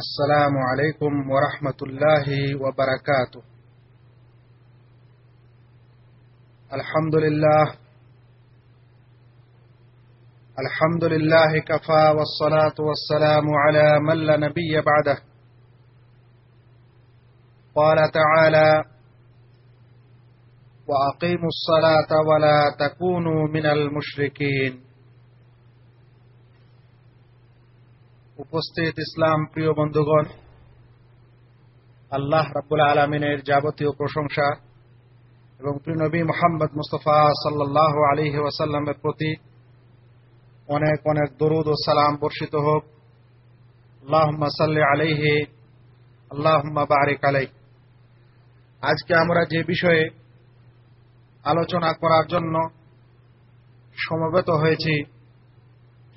السلام عليكم ورحمة الله وبركاته. الحمد لله. الحمد لله كفى والصلاة والسلام على من لا نبي بعده. قال تعالى وأقيموا الصلاة ولا تكونوا من المشركين. উপস্থিত ইসলাম, প্রিয় বন্ধুগণ, আল্লাহ রাব্বুল আলমিনের যাবতীয় প্রশংসা এবং প্রিনবী মোহাম্মদ মুস্তফা সাল্লাহ আলী ওয়াসাল্লামের প্রতি অনেক অনেক দরুদ ও সালাম বর্ষিত হোক। আল্লাহ সাল্লি আলাইহে আল্লাহ বারিক আলাই আজকে আমরা যে বিষয়ে আলোচনা করার জন্য সমবেত হয়েছি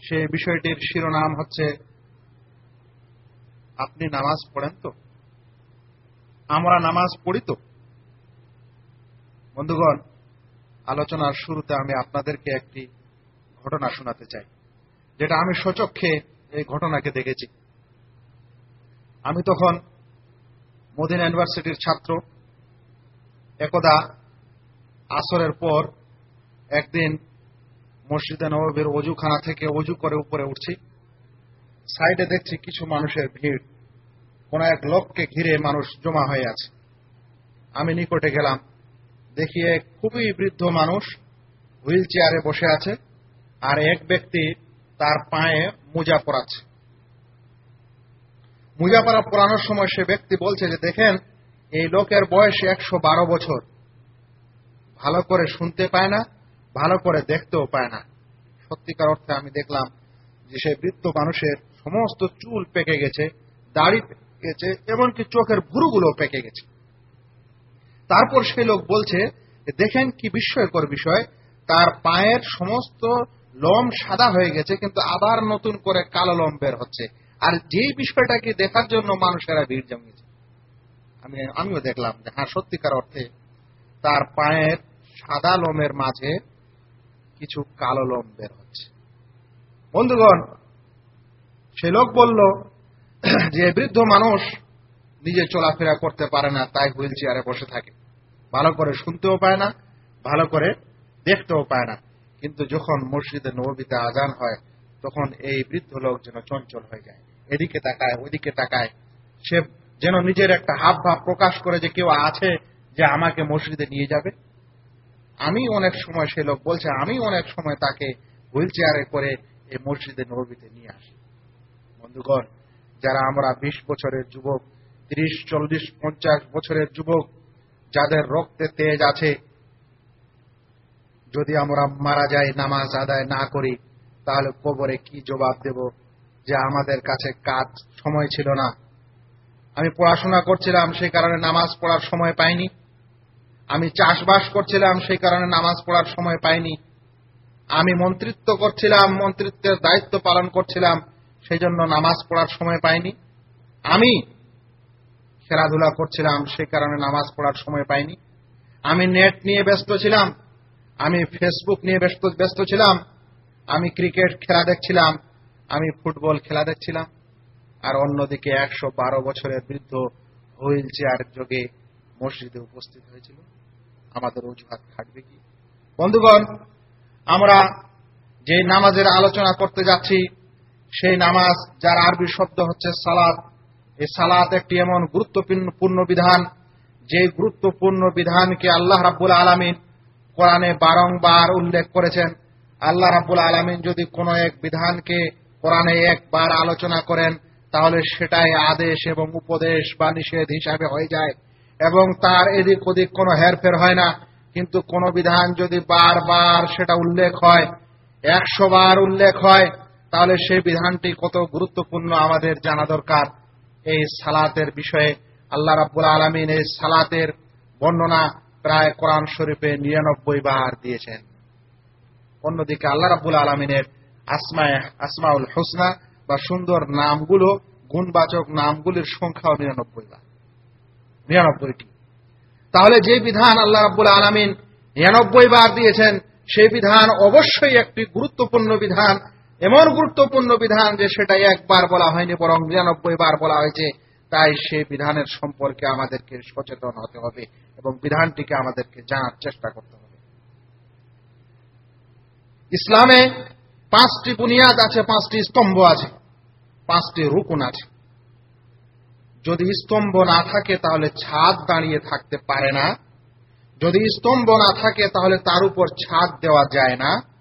সেই বিষয়টির শিরোনাম হচ্ছে আপনি নামাজ পড়েন তো? আমরা নামাজ পড়ি তো? বন্ধুগণ, আলোচনার শুরুতে আমি আপনাদেরকে একটি ঘটনা শোনাতে চাই, যেটা আমি সচক্ষে এই ঘটনাকে দেখেছি। আমি তখন মদিনা ইউনিভার্সিটির ছাত্র। একদা আসরের পর একদিন মসজিদে নবীর অজুখানা থেকে অজু করে উপরে উঠছি। সাইডে দেখছি কিছু মানুষের ভিড়। কোন এক লোককে ঘিরে মানুষ জমা হয়ে আছে। আমি নিকটে গেলাম। দেখি এক খুবই বৃদ্ধ মানুষ হুইল চেয়ারে বসে আছে আর এক ব্যক্তি তার পায়ে মোজা পরাচ্ছে। মোজা পরা পরানোর সময় সে ব্যক্তি বলছে যে, দেখেন, এই লোকের বয়স একশো বারো বছর। ভালো করে শুনতে পায় না, ভালো করে দেখতেও পায় না। সত্যিকার অর্থে আমি দেখলাম যে সে বৃদ্ধ মানুষের সমস্ত চুল পেকে গেছে, দাড়ি পেকে গেছে, এমনকি চোখের ভুরুগুলো পেকে গেছে। তারপর সে লোক বলছে দেখেন কি বিস্ময়কর বিষয়, তার পায়ের সমস্ত লোম সাদা হয়ে গেছে, কিন্তু আবার নতুন করে কালো লোম বের হচ্ছে। আর যেই বিষয়টাকে দেখার জন্য মানুষেরা ভিড় জমিয়েছে। আমি, আমিও দেখলাম যে হ্যাঁ সত্যিকার অর্থে তার পায়ের সাদা লোমের মাঝে কিছু কালো লোম বের হচ্ছে। বন্ধুগণ সে লোক বলল, যে বৃদ্ধ মানুষ নিজে চলাফেরা করতে পারে না, তাই হুইল চেয়ারে বসে থাকে। ভালো করে শুনতেও পায় না, ভালো করে দেখতেও পায় না। কিন্তু যখন মসজিদে নবীতে আজান হয়, তখন এই বৃদ্ধ লোক যেন চঞ্চল হয়ে যায়। এদিকে তাকায়, ওইদিকে তাকায়। সে যেন নিজের একটা হাব ভাব প্রকাশ করে যে কেউ আছে যে আমাকে মসজিদে নিয়ে যাবে। আমি অনেক সময় সে লোক বলছে আমি অনেক সময় তাকে হুইল চেয়ারে করে এই মসজিদে নবীতে নিয়ে আসি। বন্ধুগণ, যারা আমরা বিশ বছরের যুবক, ত্রিশ, চল্লিশ, পঞ্চাশ বছরের যুবক, যাদের রক্তে তেজ আছে, যদি আমরা মারা যাই, নামাজ আদায় না করি, তাহলে কবরে কি জবাব দেব? যে আমাদের কাছে কাজ সময় ছিল না। আমি পড়াশোনা করছিলাম, সেই কারণে নামাজ পড়ার সময় পাইনি। আমি চাষবাস করছিলাম, সেই কারণে নামাজ পড়ার সময় পাইনি। আমি মন্ত্রিত্ব করছিলাম, মন্ত্রিত্বের দায়িত্ব পালন করছিলাম। সেই জন্য নামাজ পড়ার সময় পাইনি। আমি খেলাধুলা করছিলাম, সেই কারণে নামাজ পড়ার সময় পাইনি। আমি নেট নিয়ে ব্যস্ত ছিলাম, আমি ফেসবুক নিয়ে ব্যস্ত ব্যস্ত ছিলাম, আমি ক্রিকেট খেলা দেখছিলাম, আমি ফুটবল খেলা দেখছিলাম। আর অন্যদিকে একশো বারো বছরের বৃদ্ধ হুইল চেয়ার যোগে মসজিদে উপস্থিত হয়েছিল। আমাদের অজুহাত খাটবে কি? বন্ধুগণ, আমরা যে নামাজের আলোচনা করতে যাচ্ছি সেই নামাজ যার আরবি শব্দ হচ্ছে সালাদ এই সালাত একটি এমন গুরুত্বপূর্ণ বিধান, যে গুরুত্বপূর্ণ বিধানকে আল্লাহ রাব্বুল আলমিন কোরআনে বারংবার উল্লেখ করেছেন। আল্লাহ রাব্বুল আলমিন যদি কোনো এক বিধানকে কোরআনে একবার আলোচনা করেন, তাহলে সেটাই আদেশ এবং উপদেশ বা নিষেধ হিসাবে হয়ে যায় এবং তার এদিক ওদিক কোনো হেরফের হয় না। কিন্তু কোন বিধান যদি বারবার সেটা উল্লেখ হয়, একশো বার উল্লেখ হয় তাহলে সেই বিধানটি কত গুরুত্বপূর্ণ আমাদের জানা দরকার। এই সালাতের বিষয়ে আল্লাহ রাব্বুল আলমিন এই সালাতের বর্ণনা প্রায় কোরআন শরীফে নিরানব্বই বার দিয়েছেন। অন্যদিকে আল্লাহ রাব্বুল আলমিনের আসমায় আসমাউল হোসনা বা সুন্দর নামগুলো, গুণবাচক নামগুলির সংখ্যাও নিরানব্বই বার। নিরানব্বইটি। তাহলে যে বিধান আল্লাহ রাব্বুল আলমিন নিরানব্বই বার দিয়েছেন, সেই বিধান অবশ্যই একটি গুরুত্বপূর্ণ বিধান এমন গুরুত্বপূর্ণ বিধান যে সেটা একবার বলা হয়নি, বরং নিরানব্বই বার বলা হয়েছে, তাই সে বিধানের সম্পর্কে আমাদেরকে সচেতন হতে হবে এবং বিধানটিকে আমাদেরকে জানার চেষ্টা করতে হবে। ইসলামে পাঁচটি বুনিয়াদ আছে, পাঁচটি স্তম্ভ আছে, পাঁচটি রুকুন আছে। যদি স্তম্ভ না থাকে, তাহলে ছাদ দাঁড়িয়ে থাকতে পারে না। যদি স্তম্ভ না থাকে, তাহলে তার উপর ছাদ দেওয়া যায় না।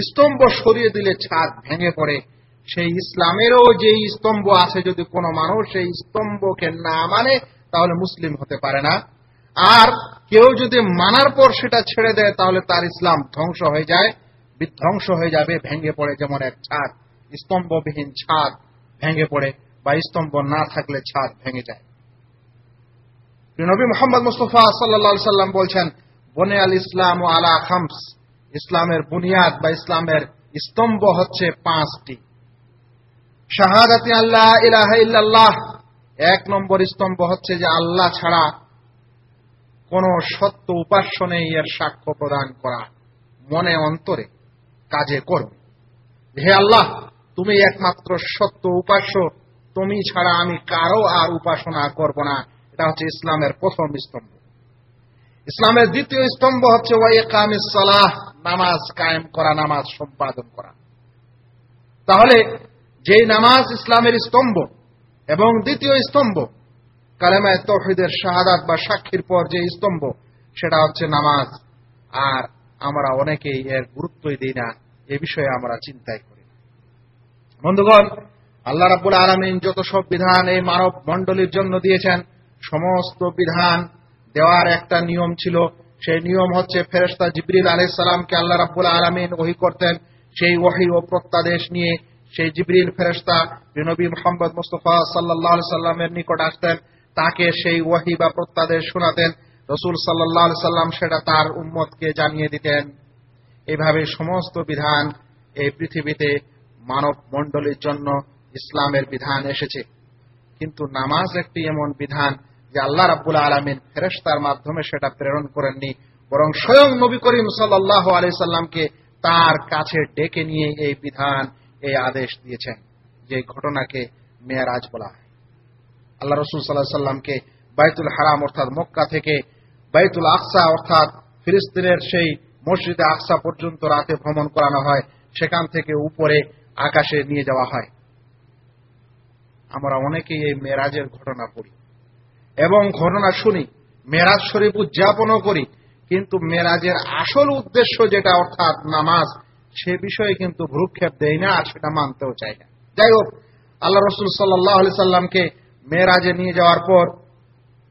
স্তম্ভ সরিয়ে দিলে ছাদ ভেঙে পড়ে। সেই ইসলামেরও যে স্তম্ভ আছে, যদি কোনো মানুষ সেই স্তম্ভকে না মানে তাহলে মুসলিম হতে পারে না। আর কেউ যদি মানার পর সেটা ছেড়ে দেয়, তাহলে তার ইসলাম ধ্বংস হয়ে যায়, বিধ্বংস হয়ে যাবে, ভেঙে পড়ে যেমন এক ছাদ, স্তম্ভবিহীন ছাদ ভেঙে পড়ে বা স্তম্ভ না থাকলে ছাদ ভেঙে যায়। নবী মোহাম্মদ মুস্তফা সাল্লা সাল্লাম বলছেন, বনে আল ইসলাম ও আলা খামস। ইসলামের বুনিয়াদ বা ইসলামের স্তম্ভ হচ্ছে পাঁচটি। শাহাদাতি আল্লাহ ইলাহ ইল্লাল্লাহ, এক নম্বর স্তম্ভ হচ্ছে যে আল্লাহ ছাড়া কোন সত্য উপাস্য নেই এর সাক্ষ্য প্রদান করা। মনে অন্তরে কাজে করবে। হে আল্লাহ, তুমি একমাত্র সত্য উপাস্য, তুমি ছাড়া আমি কারও আর উপাসনা করব না। এটা হচ্ছে ইসলামের প্রথম স্তম্ভ। ইসলামের দ্বিতীয় স্তম্ভ হচ্ছে ওয়াই সালাহ নামাজ কায়েম করা, নামাজ সম্পাদন করা। তাহলে যেই নামাজ ইসলামের স্তম্ভ এবং দ্বিতীয় স্তম্ভ কালেমায় তহিদের শাহাদাত বা সাক্ষীর পর যে স্তম্ভ, সেটা হচ্ছে নামাজ। আর আমরা অনেকেই এর গুরুত্বই দিই না, এ বিষয়ে আমরা চিন্তাই করি বন্ধুগণ, আল্লাহ রাবুল আলমিন যত সব বিধান এই মানব মণ্ডলীর জন্য দিয়েছেন, সমস্ত বিধান দেওয়ার একটা নিয়ম ছিল সেই নিয়ম হচ্ছে ফেরেস্তা জিবরিল আলহ সালামকে আল্লাহ রাবুল আলমিন ওহি করতেন। সেই ওহি ও প্রত্যাদেশ নিয়ে সেই জিবরিল ফেরেস্তা নবী মোহাম্মদ মুস্তফা সাল্লাহ সাল্লামের নিকট আসতেন, তাকে সেই ওয়াহি বা প্রত্যাদেশ শোনাতেন। রসুল সাল্লাহ সাল্লাম সেটা তার উম্মতকে জানিয়ে দিতেন। এভাবে সমস্ত বিধান এই পৃথিবীতে মানব মণ্ডলীর জন্য ইসলামের বিধান এসেছে। কিন্তু নামাজ একটি এমন বিধান যে আল্লাহ রাবুল আলমিন ফেরেস্তার মাধ্যমে সেটা প্রেরণ করেননি, বরং স্বয়ং নবী করিম সাল্লাহ আলি সাল্লামকে তার কাছে ডেকে নিয়ে এই বিধান, এই আদেশ দিয়েছেন, যে ঘটনাকে মেয়ারাজ বলা হয়। আল্লাহ রসুল সাল্লাহ সাল্লামকে বাইতুল হারাম অর্থাৎ মক্কা থেকে বাইতুল আকসা অর্থাৎ ফিলিস্তিনের সেই মসজিদে আকসা পর্যন্ত রাতে ভ্রমণ করানো হয়, সেখান থেকে উপরে আকাশে নিয়ে যাওয়া হয়। আমরা অনেকেই এই মেরাজের ঘটনা পড়ি। এবং ঘটনা শুনি, মেরাজ শরীফ উদযাপনও করি, কিন্তু মেরাজের আসল উদ্দেশ্য যেটা, অর্থাৎ নামাজ, সে বিষয়ে কিন্তু ভ্রুক্ষেপ দেয় না, আর সেটা মানতেও চাই না। যাই হোক, আল্লাহ রসুল সাল্লাহ সাল্লামকে মেয়েরাজে নিয়ে যাওয়ার পর,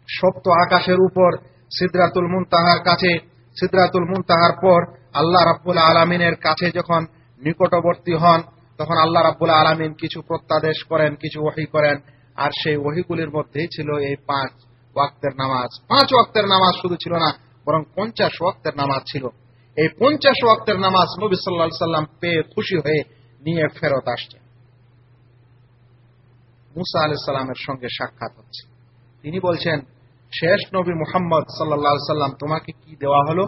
সপ্ত আকাশের উপর সিদ্রাতুল মুনতাহার কাছে, সিদ্রাতুল মুনতাহার পর আল্লাহ রাব্বুল আলমিনের কাছে যখন নিকটবর্তী হন, তখন আল্লাহ রাব্বুল আলমিন কিছু প্রত্যাদেশ করেন, কিছু ওহি করেন আর সেই ওহিগুলির মধ্যেই ছিল এই পাঁচ ওয়াক্তের নামাজ। পাঁচ ওয়াক্তের নামাজ শুধু ছিল না, বরং পঞ্চাশ ওয়াক্তের নামাজ ছিল। এই পঞ্চাশ ওয়াক্তের নামাজ নবী সাল্লা সাল্লাম পেয়ে খুশি হয়ে নিয়ে ফেরত আসছে মুসা আলি সাল্লামের সঙ্গে সাক্ষাৎ হচ্ছে। তিনি বলছেন, শেষ নবী মোহাম্মদ সাল্লা সাল্লাম তোমাকে কি দেওয়া হলো?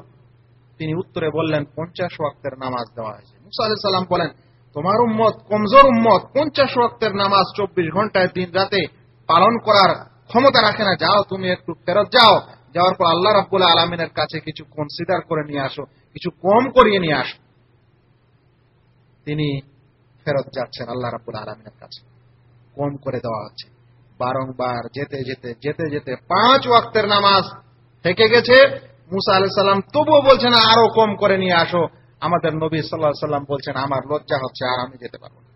তিনি উত্তরে বললেন, পঞ্চাশ ওয়াক্তের নামাজ দেওয়া হয়েছে। মুসা আলি সাল্লাম বলেন তোমার উম্মত, কমজোর উম্মত, পঞ্চাশ ওয়াক্তের নামাজ চব্বিশ ঘন্টায় দিন রাতে পালন করার ক্ষমতা রাখে না। যাও তুমি একটু ফেরত যাও। যাওয়ার পর আল্লাহ রাব্বুল আলমিনের কাছে কিছু কনসিডার করে নিয়ে আসো, কিছু কম করিয়ে নিয়ে আসো। তিনি ফেরত যাচ্ছেন আল্লাহ রাব্বুল আলমিনের কাছে। কম করে দেওয়া হচ্ছে। বারংবার যেতে যেতে যেতে যেতে পাঁচ ওয়াক্তের নামাজ থেকে গেছে। মুসা আলাহ সাল্লাম তবুও বলছেন আরও কম করে নিয়ে আসো। আমাদের নবী সাল্লাহ সাল্লাম বলছেন, আমার লজ্জা হচ্ছে আর আমি যেতে পারব না।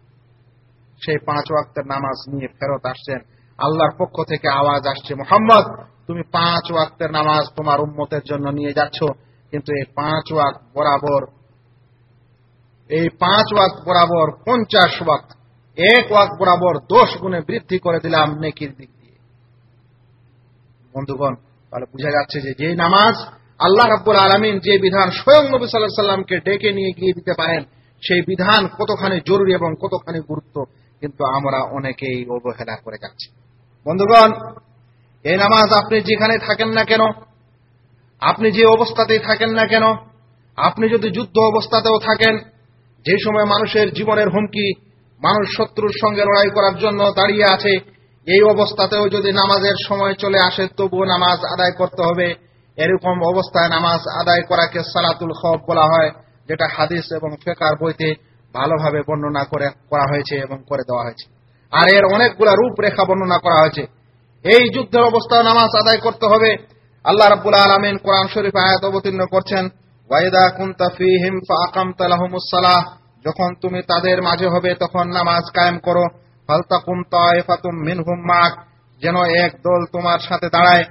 সেই পাঁচ ওয়াক্তের নামাজ নিয়ে ফেরত আসছেন। আল্লাহর পক্ষ থেকে আওয়াজ আসছে, মোহাম্মদ, তুমি পাঁচ ওয়াক্তের নামাজ তোমার উম্মতের জন্য নিয়ে যাচ্ছ। কিন্তু এই পাঁচ ওয়াক্ত বরাবর, এই পাঁচ ওয়াক্ত বরাবর পঞ্চাশ ওয়াক্ত, এক ওয়াক্ত বরাবর দশ গুণে বৃদ্ধি করে দিলাম নেকির দিক দিয়ে। বন্ধুগণ, তাহলে বোঝা যাচ্ছে যে যে নামাজ আল্লাহ রাব্বুল আলমিন যে বিধান স্বয়ং নবী সাল্লাহ সাল্লামকে ডেকে নিয়ে গিয়ে দিতে পারেন, সেই বিধান কতখানি জরুরি এবং কতখানি গুরুত্ব কিন্তু আমরা অনেকেই অবহেলা করে যাচ্ছি। বন্ধুগণ, এই নামাজ আপনি যেখানে থাকেন না কেন, আপনি যে অবস্থাতেই থাকেন না কেন, আপনি যদি যুদ্ধ অবস্থাতেও থাকেন, যে সময় মানুষের জীবনের হুমকি, মানুষ শত্রুর সঙ্গে লড়াই করার জন্য দাঁড়িয়ে আছে, এই অবস্থাতেও যদি নামাজের সময় চলে আসে, তবুও নামাজ আদায় করতে হবে। এরকম অবস্থায় নামাজ আদায় করাকে সালাতুল খব বলা হয়, যেটা হাদিস এবং ফেকার বইতে ভালোভাবে বর্ণনা করে, করা হয়েছে এবং করে দেওয়া হয়েছে। আর এর অনেকগুলা রূপরেখা বর্ণনা করা হয়েছে। এই যুদ্ধের অবস্থায় নামাজ আদায় করতে হবে। আল্লাহ রাব্বুল আলামিন কোরআন শরীফ আয়াত অবতীর্ণ করছেন, ওয়াইদা কুনতা ফীহিম ফাআকামতা লাহুমুস সালাহ। যখন তুমি তাদের মাঝে হবে, তখন নামাজ কায়েম করো। ফালতাকুম তায়ফাতুম মিনহুম মাক। যেন এক দল তোমার সাথে দাঁড়ায়।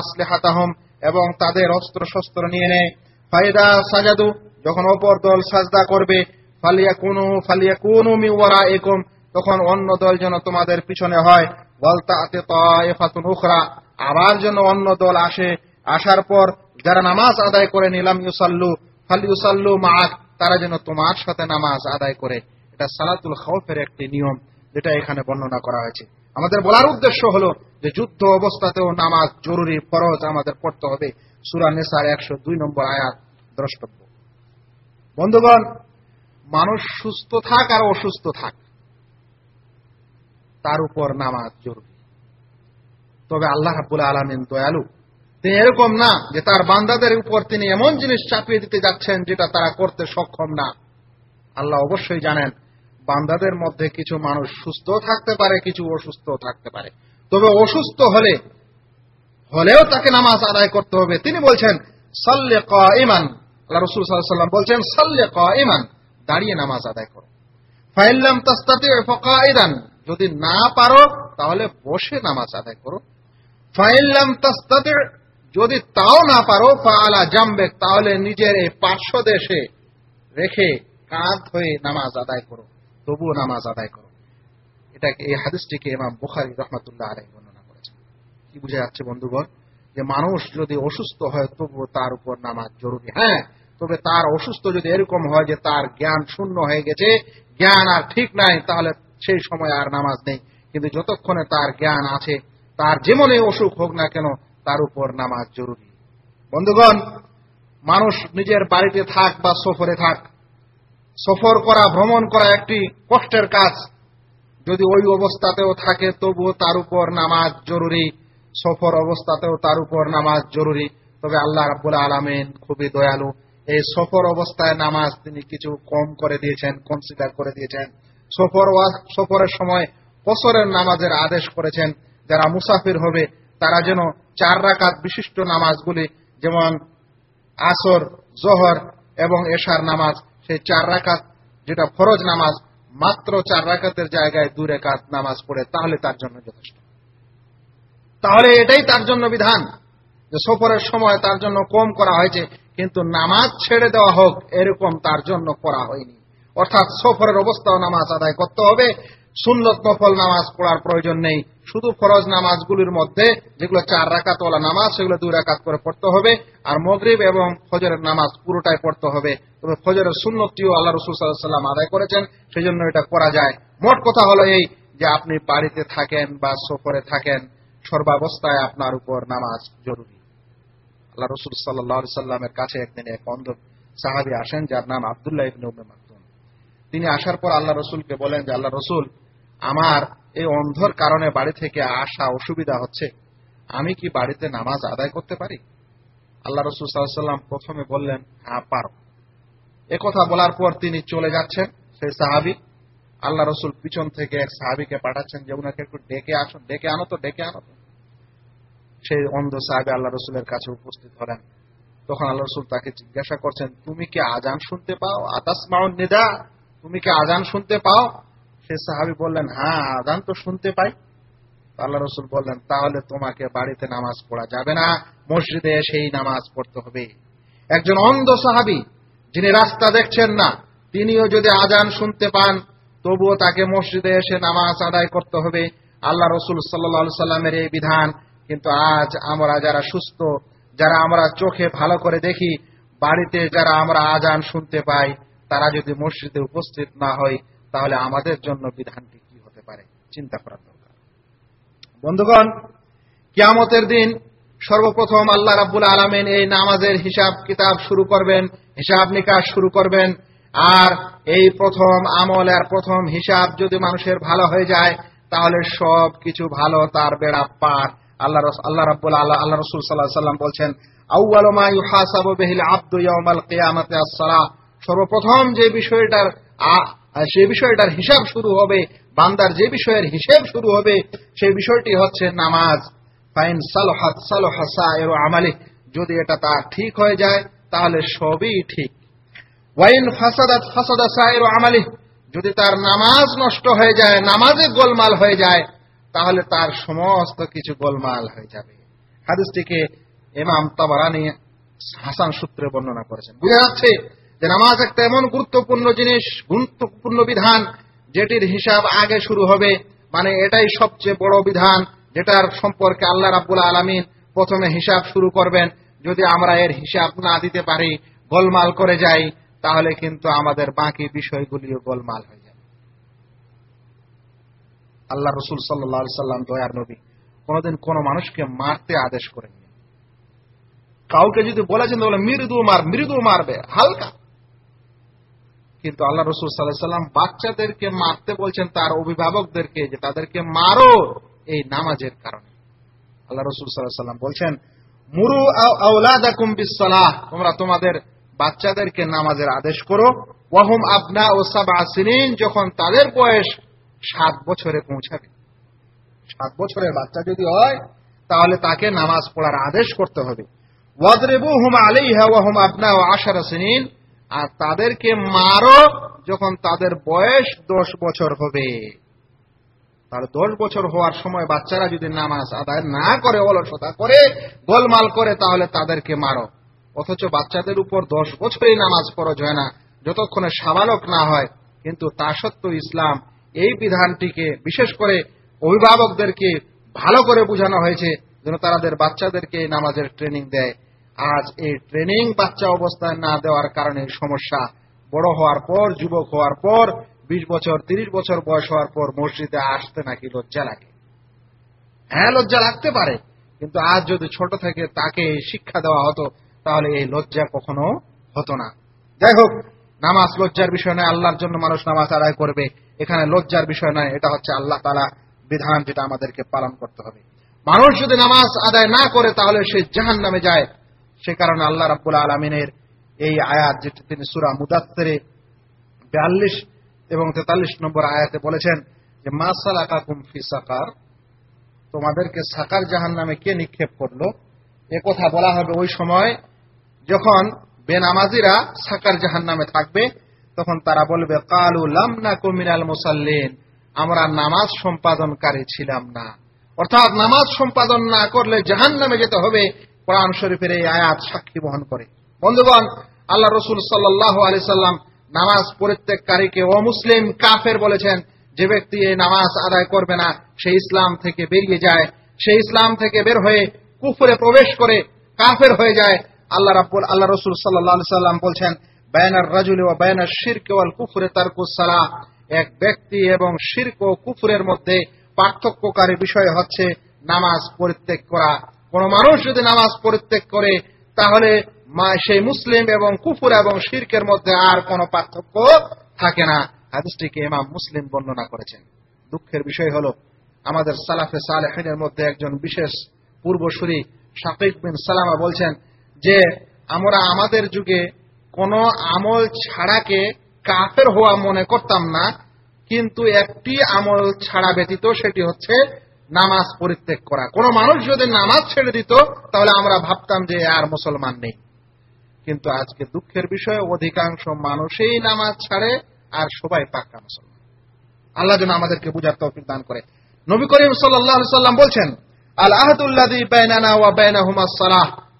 আসলিহাতাহুম, এবং তাদের অস্ত্র শস্ত্র নিয়ে নেয়। ফায়দা সাজাদু, যখন অপর দল সাজদা করবে ফালিয়া কুনু ফালিয়া কুনু মি ওয়ারা একুম তখন অন্য দল যেন তোমাদের পিছনে হয়। বলতা আতে তায়ফাতুন উখরা, আবার যেন অন্য দল আসে। আসার পর যারা নামাজ আদায় করে, নিলাম ইউসাল্লু ফালি ইউসাল্লু মাক তারা যেন তোমার সাথে নামাজ আদায় করে। এটা সালাতুল খাউফের একটি নিয়ম, যেটা এখানে বর্ণনা করা হয়েছে। আমাদের বলার উদ্দেশ্য হলো যে যুদ্ধ অবস্থাতেও নামাজ জরুরি, ফরজ আমাদের পড়তে হবে। সুরা নেসার একশো দুই নম্বর আয়াত, দ্রষ্টব্য। বন্ধুগণ, মানুষ সুস্থ থাক আর অসুস্থ থাক, তার উপর নামাজ জরুরি। তবে আল্লাহ রাব্বুল আলমিন দয়ালু, তিনি এরকম না যে তার বান্দাদের উপর তিনি এমন জিনিস চাপিয়ে দিতে যাচ্ছেন যেটা তারা করতে সক্ষম না। আল্লাহ অবশ্যই জানেন বান্দাদের মধ্যে কিছু মানুষ সুস্থ থাকতে পারে, কিছু অসুস্থ থাকতে পারে। তবে অসুস্থ হলে, হলেও তাকে নামাজ আদায় করতে হবে। তিনি বলছেন, সাল্লে ক ইমান আল্লাহ রসুল সাল্লাম বলছেন, সাল্লে ক ইমান দাঁড়িয়ে নামাজ আদায় করো। ফাইল্লাম তাস্তাতে ফকাইদান যদি না পারো, তাহলে বসে নামাজ আদায় করো। ফাইল্লাম তাস্তাতে যদি তাও না পারো ফালা জামবে তাহলে নিজের এই পার্শ্ব দেশে রেখে কাঁধ হয়ে নামাজ আদায় করো। তবুও নামাজ আদায় করো। এটাকে এই হাদিসটিকে ইমাম বুখারি রহমতুল্লাহ আলাই বর্ণনা করেছেন। কি বুঝে যাচ্ছে বন্ধুগণ? যে মানুষ যদি অসুস্থ হয়, তবুও তার উপর নামাজ জরুরি। হ্যাঁ তবে তার অসুস্থ যদি এরকম হয় যে তার জ্ঞান শূন্য হয়ে গেছে, জ্ঞান আর ঠিক নাই, তাহলে সেই সময় আর নামাজ নেই। কিন্তু যতক্ষণে তার জ্ঞান আছে, তার যেমনে অসুখ হোক না কেন, তার উপর নামাজ জরুরি। বন্ধুগণ, মানুষ নিজের বাড়িতে থাক বা সফরে থাক সফর করা, ভ্রমণ করা একটি কষ্টের কাজ। যদি ওই অবস্থাতেও থাকে, তবুও তার উপর নামাজ জরুরি। সফর অবস্থাতেও তার উপর নামাজ জরুরি। তবে আল্লাহ রাব্বুল আলমিন খুবই দয়ালু। এই সফর অবস্থায় নামাজ তিনি কিছু কম করে দিয়েছেন কনসিডার করে দিয়েছেন। সফর সফরের সময় কসরের নামাজের আদেশ করেছেন। যারা মুসাফির হবে, তারা যেন চার রাকাত বিশিষ্ট নামাজগুলি, যেমন আসর, জহর এবং এশার নামাজ সেই চার রাকাত, যেটা ফরজ নামাজ, মাত্র চার রাকাতের জায়গায় দু রেখাত নামাজ পড়ে, তাহলে তার জন্য যথেষ্ট। তাহলে এটাই তার জন্য বিধান, যে সফরের সময় তার জন্য কম করা হয়েছে, কিন্তু নামাজ ছেড়ে দেওয়া হোক, এরকম তার জন্য করা হয়নি। অর্থাৎ সফরের অবস্থাও নামাজ আদায় করতে হবে, সুন্নত নফল নামাজ পড়ার প্রয়োজন নেই। শুধু ফরজ নামাজগুলির মধ্যে, যেগুলো চার রাকাতওয়ালা নামাজ, সেগুলো দুই রাকাত করে পড়তে হবে, আর মগরিব এবং ফজরের নামাজ পুরোটাই পড়তে হবে। তবে ফজরের সুন্নতিও আল্লাহ রসুল সাল্লাম আদায় করেছেন সেই জন্য এটা করা যায়। মোট কথা হলো এই যে আপনি বাড়িতে থাকেন বা সফরে থাকেন, সর্বাবস্থায় আপনার উপর নামাজ জরুরি। আল্লাহ রসুল সাল্লাহ সাল্লামের কাছে একদিন এক অন্ধ সাহাবি আসেন, যার নাম আবদুল্লাহ ইবনে উমে মাকতুম। তিনি আসার পর আল্লাহ রসুলকে বলেন যে, আল্লাহ রসুল, আমার এই অন্ধর কারণে বাড়ি থেকে আসা অসুবিধা হচ্ছে। আমি কি বাড়িতে নামাজ আদায় করতে পারি? আল্লাহ রসুল সাল্লাম প্রথমে বললেন হ্যাঁ পারো। কথা বলার পর তিনি চলে যাচ্ছেন, সেই সাহাবি। আল্লাহ রসুল পিছন থেকে এক সাহাবিকে পাঠাচ্ছেন যে, উনাকে একটু ডেকে আসুন ডেকে আনো তো, ডেকে আনো তো। সেই অন্ধ সাহাবি আল্লাহ রসুলের কাছে উপস্থিত হলেন। তখন আল্লাহ রসুল তাকে জিজ্ঞাসা করছেন, তুমি কি আজান শুনতে পাও? আতাস মাউন নিদা, তুমি কি আজান শুনতে পাও? সে সাহাবি বললেন হ্যাঁ আজান তো শুনতে পাই। আল্লাহ রসুল বললেন, তাহলে তোমাকে বাড়িতে নামাজ পড়া যাবে না, মসজিদে এসেই নামাজ পড়তে হবে। একজন অন্ধ সাহাবি যিনি রাস্তা দেখছেন না, তিনিও যদি আজান শুনতে পান, তবুও তাকে মসজিদে এসে নামাজ আদায় করতে হবে। আল্লাহ রসুল সাল্লা সাল্লামের এই বিধান। কিন্তু আজ আমরা যারা সুস্থ, যারা আমরা চোখে ভালো করে দেখি, বাড়িতে যারা আমরা আজান শুনতে পাই, তারা যদি মসজিদে উপস্থিত না হয়, তাহলে আমাদের জন্য বিধানটি কি হতে পারে? চিন্তা করার দরকার। বন্ধুগণ, কিয়ামতের দিন সর্বপ্রথম আল্লাহ রাব্বুল আলমেন এই নামাজের হিসাব কিতাব শুরু করবেন, হিসাব নিকাশ শুরু করবেন। আর এই প্রথম আমল আর প্রথম হিসাব যদি মানুষের ভালো হয়ে যায়, তাহলে সব কিছু ভালো তার বেড়া পার। আল্লাহ আল্লাহ রাব্বুল আল্লাহ আল্লাহ রসুল সাল্লাহ সাল্লাম বলছেন সর্বপ্রথম যে বিষয়টার সে বিষয়টার হিসাব শুরু হবে, বান্দার যে বিষয়ের হিসেব শুরু হবে সেই বিষয়টি হচ্ছে নামাজ। ফাইন সালহাত সালহা সাইরু আমালি যদি এটা তার ঠিক হয়ে যায়, তাহলে সবই ঠিক। ওয়াইন ফাসাদাত ফাসাদা সাইরু আমালি যদি তার নামাজ নষ্ট হয়ে যায়, নামাজে গোলমাল হয়ে যায়, তাহলে তার সমস্ত কিছু গোলমাল হয়ে যাবে। হাদিসটিকে এমাম তাবারানি হাসান সূত্রে বর্ণনা করেছেন। বুঝা যাচ্ছে যে নামাজ একটা এমন গুরুত্বপূর্ণ জিনিস, গুরুত্বপূর্ণ বিধান, যেটির হিসাব আগে শুরু হবে। মানে এটাই সবচেয়ে বড় বিধান। যেটার সম্পর্কে আল্লাহ রাব্বুল আলামিন প্রথমে হিসাব শুরু করবেন। যদি আমরা এর হিসাব না দিতে পারি, গোলমাল করে যাই, তাহলে কিন্তু আমাদের বাকি বিষয়গুলিও গোলমাল হয়ে যাবে। আল্লাহ রসুল সাল্লাম, দয়ার নবী, কোনোদিন কোন মানুষকে মারতে আদেশ করেননি। কাউকে যদি বলেছেন তাহলে মৃদু মার, মৃদু মারবে, হালকা। কিন্তু আল্লাহ রসুল সাল্লাহ সাল্লাম বাচ্চাদেরকে মারতে বলছেন, তার অভিভাবকদেরকে, যে তাদেরকে মারো। এই নামাজের কারণে। আল্লাহ রসুল সাল্লাহ সাল্লাম বলছেন, মুরু আউলাদাকুম তোমরা তোমাদের বাচ্চাদেরকে নামাজের আদেশ করো। ওয়াহুম আবনা ও সাবা সিনিন, যখন তাদের বয়স সাত বছরে পৌঁছাবে। সাত বছরের বাচ্চা যদি হয়, তাহলে তাকে নামাজ পড়ার আদেশ করতে হবে। ওয়াদরেবু হুম আলাইহা ওয়াহুম আবনা ও আশারা সিনিন, আর তাদেরকে মারো যখন তাদের বয়স দশ বছর হবে। তাহলে দশ বছর হওয়ার সময় বাচ্চারা যদি নামাজ আদায় না করে অলসতা করে, গোলমাল করে, তাহলে তাদেরকে মারো। অথচ বাচ্চাদের উপর দশ বছরই নামাজ ফরজ হয় না, যতক্ষণে সাবালক না হয়। কিন্তু তা সত্ত্বেও ইসলাম এই বিধানটিকে, বিশেষ করে অভিভাবকদেরকে ভালো করে বোঝানো হয়েছে, যেন তাদের বাচ্চাদেরকে এই নামাজের ট্রেনিং দেয়। আজ এই ট্রেনিং বাচ্চা অবস্থায় না দেওয়ার কারণে সমস্যা। বড় হওয়ার পর, যুবক হওয়ার পর বিশ বছর, তিরিশ বছর বয়স হওয়ার পর মসজিদে আসতে নাকি লজ্জা লাগে? হ্যাঁ লজ্জা লাগতে পারে, কিন্তু আজ যদি ছোট থেকে তাকে শিক্ষা দেওয়া হতো, তাহলে এই লজ্জা কখনো হতো না। যাই হোক, নামাজ লজ্জার বিষয় নয়, আল্লাহর জন্য মানুষ নামাজ আদায় করবে। এখানে লজ্জার বিষয় নয়, এটা হচ্ছে আল্লাহ তালা বিধান যেটা আমাদেরকে পালন করতে হবে। মানুষ যদি নামাজ আদায় না করে, তাহলে সে জাহান নামে যায়। সে কারণে আল্লাহ রাব্বুল আলমিনের এই আয়াত যেটি তিনি সুরা মুদাত্তরে বিয়াল্লিশ এবং তেতাল্লিশ নম্বর আয়াতে বলেছেন যে মাসালাকা কুমফি সাকার। তোমাদেরকে সাকার জাহান নামে কে নিক্ষেপ করল? কথা বলা হবে ওই সময় যখন বেনামাজিরা সাকার জাহান নামে থাকবে, তখন তারা বলবে, কালু লামনা কুমিনাল মুসাল্লিন, আমরা নামাজ সম্পাদনকারী ছিলাম না। অর্থাৎ নামাজ সম্পাদন না করলে জাহান নামে যেতে হবে, কোরআন শরীফের এই আয়াত সাক্ষী বহন করে। বন্ধুগণ, আল্লাহ রসুল সাল্লাহ আলি সাল্লাম নামাজ পরিত্যাগকারীকে অমুসলিম কাফের বলেছেন, যে ব্যক্তি এই নামাজ আদায় করবে না, সে ইসলাম থেকে বেরিয়ে যায়। সে ইসলাম থেকে বের হয়ে কুফরে প্রবেশ করে কাফের হয়ে যায়। আল্লাহ রাব্বুল, আল্লাহ রসুল সাল্লাহ সাল্লাম বলছেন বায়নার রাজুল ও বায়নার শিরক ওয়াল কুফরে তারকুসালা এক ব্যক্তি এবং শিরক ও কুফরের মধ্যে পার্থক্যকারী বিষয় হচ্ছে নামাজ পরিত্যাগ করা। কোন মানুষ যদি নামাজ পরিত্যাগ করে, তাহলে সেই মুসলিম এবং কুফুর এবং শিরকের মধ্যে আর কোনো পার্থক্য থাকে না। হাদিসটিকে ইমাম মুসলিম বর্ণনা করেছেন। দুঃখের বিষয় হলো, আমাদের সালাফে সালেহিনের মধ্যে একজন বিশেষ পূর্বসূরি শাকিক বিন সালামা বলছেন যে, আমরা আমাদের যুগে কোন আমল ছাড়াকে কাফের হওয়া মনে করতাম না, কিন্তু একটি আমল ছাড়া ব্যতীত সেটি হচ্ছে নামাজ পরিত্যাগ করা। কোন মানুষ যদি নামাজ ছেড়ে দিত, তাহলে আমরা ভাবতাম যে আর মুসলমান নেই। কিন্তু আজকে দুঃখের বিষয়, অধিকাংশ মানুষই নামাজ ছাড়ে আর সবাই পাক্কা মুসলমান। আল্লাহ যেন আমাদেরকে বুঝার তৌফিক দান করে। নবী করিম সাল্লাম বলছেন আল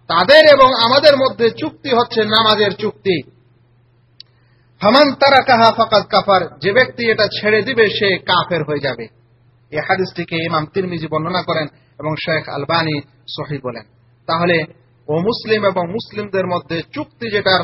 তাদের এবং আমাদের মধ্যে চুক্তি হচ্ছে নামাজের চুক্তি। ফামান তারাকাহা ফাকাদ কাফার। যে ব্যক্তি এটা ছেড়ে দিবে, সে কাফের হয়ে যাবে। এই হাদিসটিকে ইমাম তিরমিজি বর্ণনা করেন এবং শেখ আলবানি সহি বলেন। তাহলে ও মুসলিম এবং মুসলিমদের মধ্যে চুক্তি যেটার,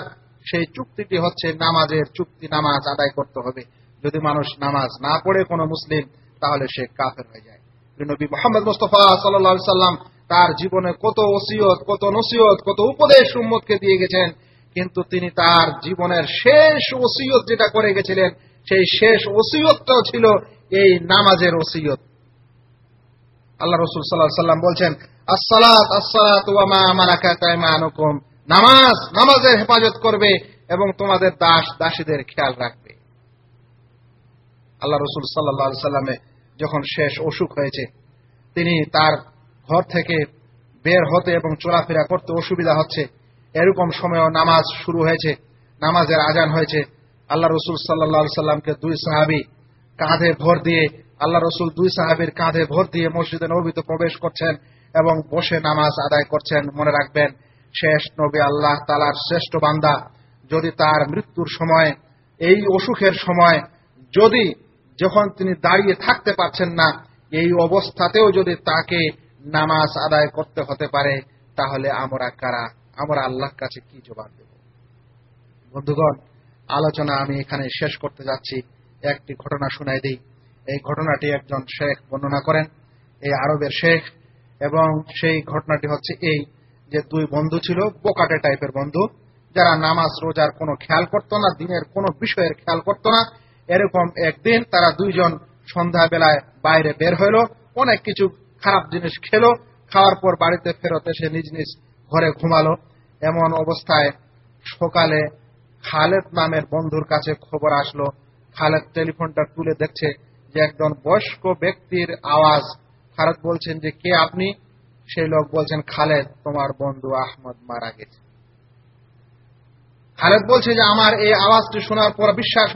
সেই চুক্তিটি হচ্ছে নামাজের চুক্তি নামাজ আদায় করতে হবে। যদি মানুষ নামাজ না পড়ে কোনো মুসলিম, তাহলে সে কাফের হয়ে যায়। নবী মোহাম্মদ মুস্তফা সাল্লা সাল্লাম তার জীবনে কত ওসিয়ত, কত নসিয়ত কত উপদেশ উম্মতকে দিয়ে গেছেন, কিন্তু তিনি তার জীবনের শেষ ওসিয়ত যেটা করে গেছিলেন, সেই শেষ ওসিয়তটাও ছিল এই নামাজের ওসিয়ত। আল্লাহ রসুল সাল্লাহ সাল্লাম বলছেন নামাজ, নামাজের হেফাজত করবে এবং তোমাদের দাস, দাসীদের খেয়াল রাখবে। আল্লাহ রসুল সাল্লাহ সাল্লামে যখন শেষ অসুখ হয়েছে, তিনি তার ঘর থেকে বের হতে এবং চলাফেরা করতে অসুবিধা হচ্ছে। এরকম সময়েও নামাজ শুরু হয়েছে, নামাজের আজান হয়েছে। আল্লাহ রসুল সাল্লাহ সাল্লামকে দুই সাহাবি কাঁধে ভর দিয়ে, আল্লাহ রসুল দুই সাহাবির কাঁধে ভর দিয়ে মসজিদে নবীতে প্রবেশ করছেন। এবং বসে নামাজ আদায় করছেন, মনে রাখবেন, শেষ নবী আল্লাহ তালার শ্রেষ্ঠ বান্দা। যদি তার মৃত্যুর সময়, এই অসুখের সময়, যদি যখন তিনি দাঁড়িয়ে থাকতে পারছেন না, এই অবস্থাতেও যদি তাকে নামাজ আদায় করতে হতে পারে, তাহলে আমরা কারা? আমরা আল্লাহর কাছে কি জবাব দেব? বন্ধুগণ, আলোচনা আমি এখানে শেষ করতে যাচ্ছি। একটি ঘটনা শুনাই দিই। এই ঘটনাটি একজন শেখ বর্ণনা করেন। এই আরবের শেখ এবং সেই ঘটনাটি হচ্ছে এই যে দুই বন্ধু ছিল, বোকাটে টাইপের বন্ধু, যারা নামাজ, রোজার কোনো খেয়াল করত না, দিনের কোনো বিষয়ের খেয়াল করত না। এরকম একদিন তারা দুইজন সন্ধ্যা বেলায় বাইরে বের হইল, অনেক কিছু খারাপ জিনিস খেলো, খাওয়ার পর বাড়িতে ফেরত এসে নিজ নিজ ঘরে ঘুমালো। এমন অবস্থায় সকালে খালেদ নামের বন্ধুর কাছে খবর আসলো। খালেদ টেলিফোনটা তুলে দেখছে যে একজন বয়স্ক ব্যক্তির আওয়াজ খালেদ বলছেন যে, কে আপনি? সেই লোক বলছেন, খালেদ, তোমার বন্ধু আহমদ মারা গেছে। খালেদ বলছে যে, আমার এই আওয়াজটি শোনার পর বিশ্বাস